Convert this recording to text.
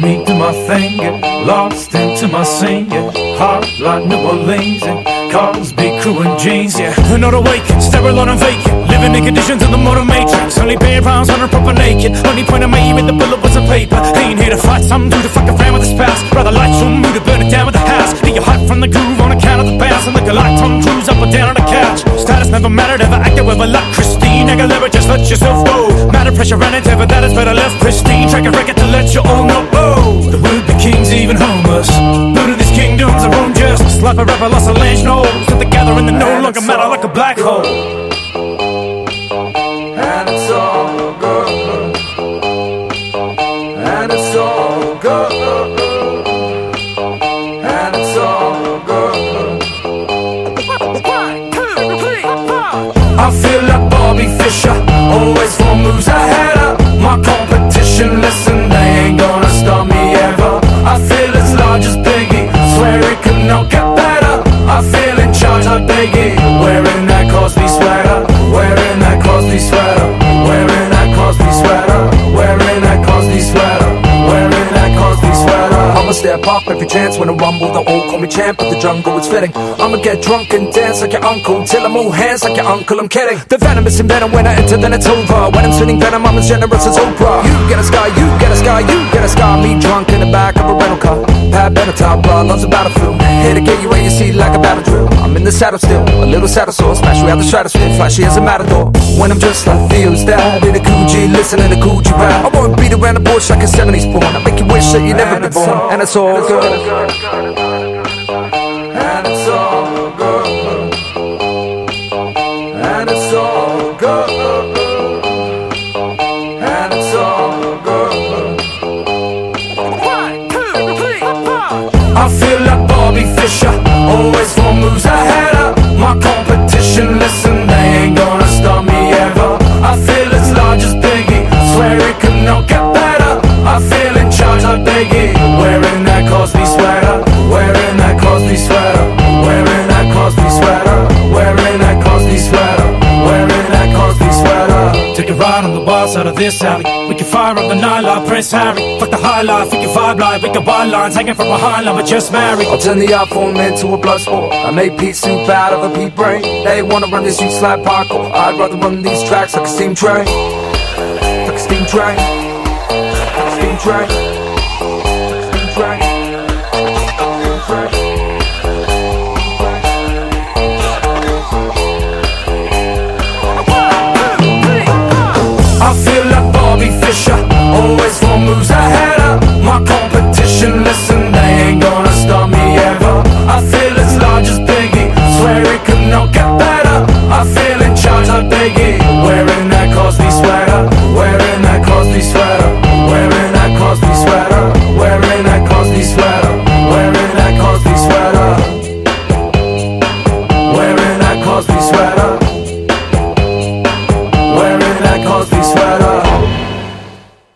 me do my thing, get lost into my singing. Heart like New Orleans and cars be crew and jeans, yeah. Not awake, sterile and vacant. Living in conditions of the motor matrix. Only pay rounds on a proper naked. Only point I made with the bullet was a paper. Ain't here to fight some dude to fuck around with the spouse. Rather light some mood to burn it down with the house. Be your hot from the groove on account of the bounce. And look a like Tom Cruise up or down on the couch. Status never mattered, ever acted with a luck. Christine, never just let yourself go. Pressure running, ever that is better left pristine. Track a record to let you all know. Oh, the would be kings, even homeless. Built these kingdoms of own justice. Slap a rapper, lost a lynch nose. Put together in the no longer matter like a black hole. I feel like Bobby Fischer, always four moves ahead of my competition. Listen, they ain't gonna stop me ever. I feel as large as Biggie, swear it could not get better. I feel in charge like Biggie, Up every chance when I rumble. They all call me champ, but the jungle is fitting. I'ma get drunk and dance like your uncle till I move hands like your uncle. I'm kidding. The venomous and venom when I enter, then it's over. When I'm spitting venom, I'm as generous as Oprah. You get a sky, you get a sky, you get a sky. Me drunk in the back of a rental car. Pat Benatar, bro, loves a battlefield. Here to get you where you see like a battle drill. The saddle still, a little saddle sore. Smash out the stratosphere, flashy as a matador. When I'm just like feels that in a Gucci, listening to Gucci rap. I won't beat around the bush like a 70s porn. I make you wish that you never been born, and it's all good. And it's all good. And it's all good. Cosby sweater, wearing that Cosby sweater, wearing that Cosby sweater, wearing that Cosby sweater, wearing that Cosby sweater. Take a ride on the bus out of this alley. We can fire up the night like Prince Harry. Fuck the high life, we can vibe like we can wild lines hanging from behind like we're just married. I'll turn the iPhone into a blood sport. I make Pete soup out of a pea brain. They wanna run this youth slide parkour. I'd rather run these tracks like a steam train. like a steam train. Like a steam train. Like a steam train.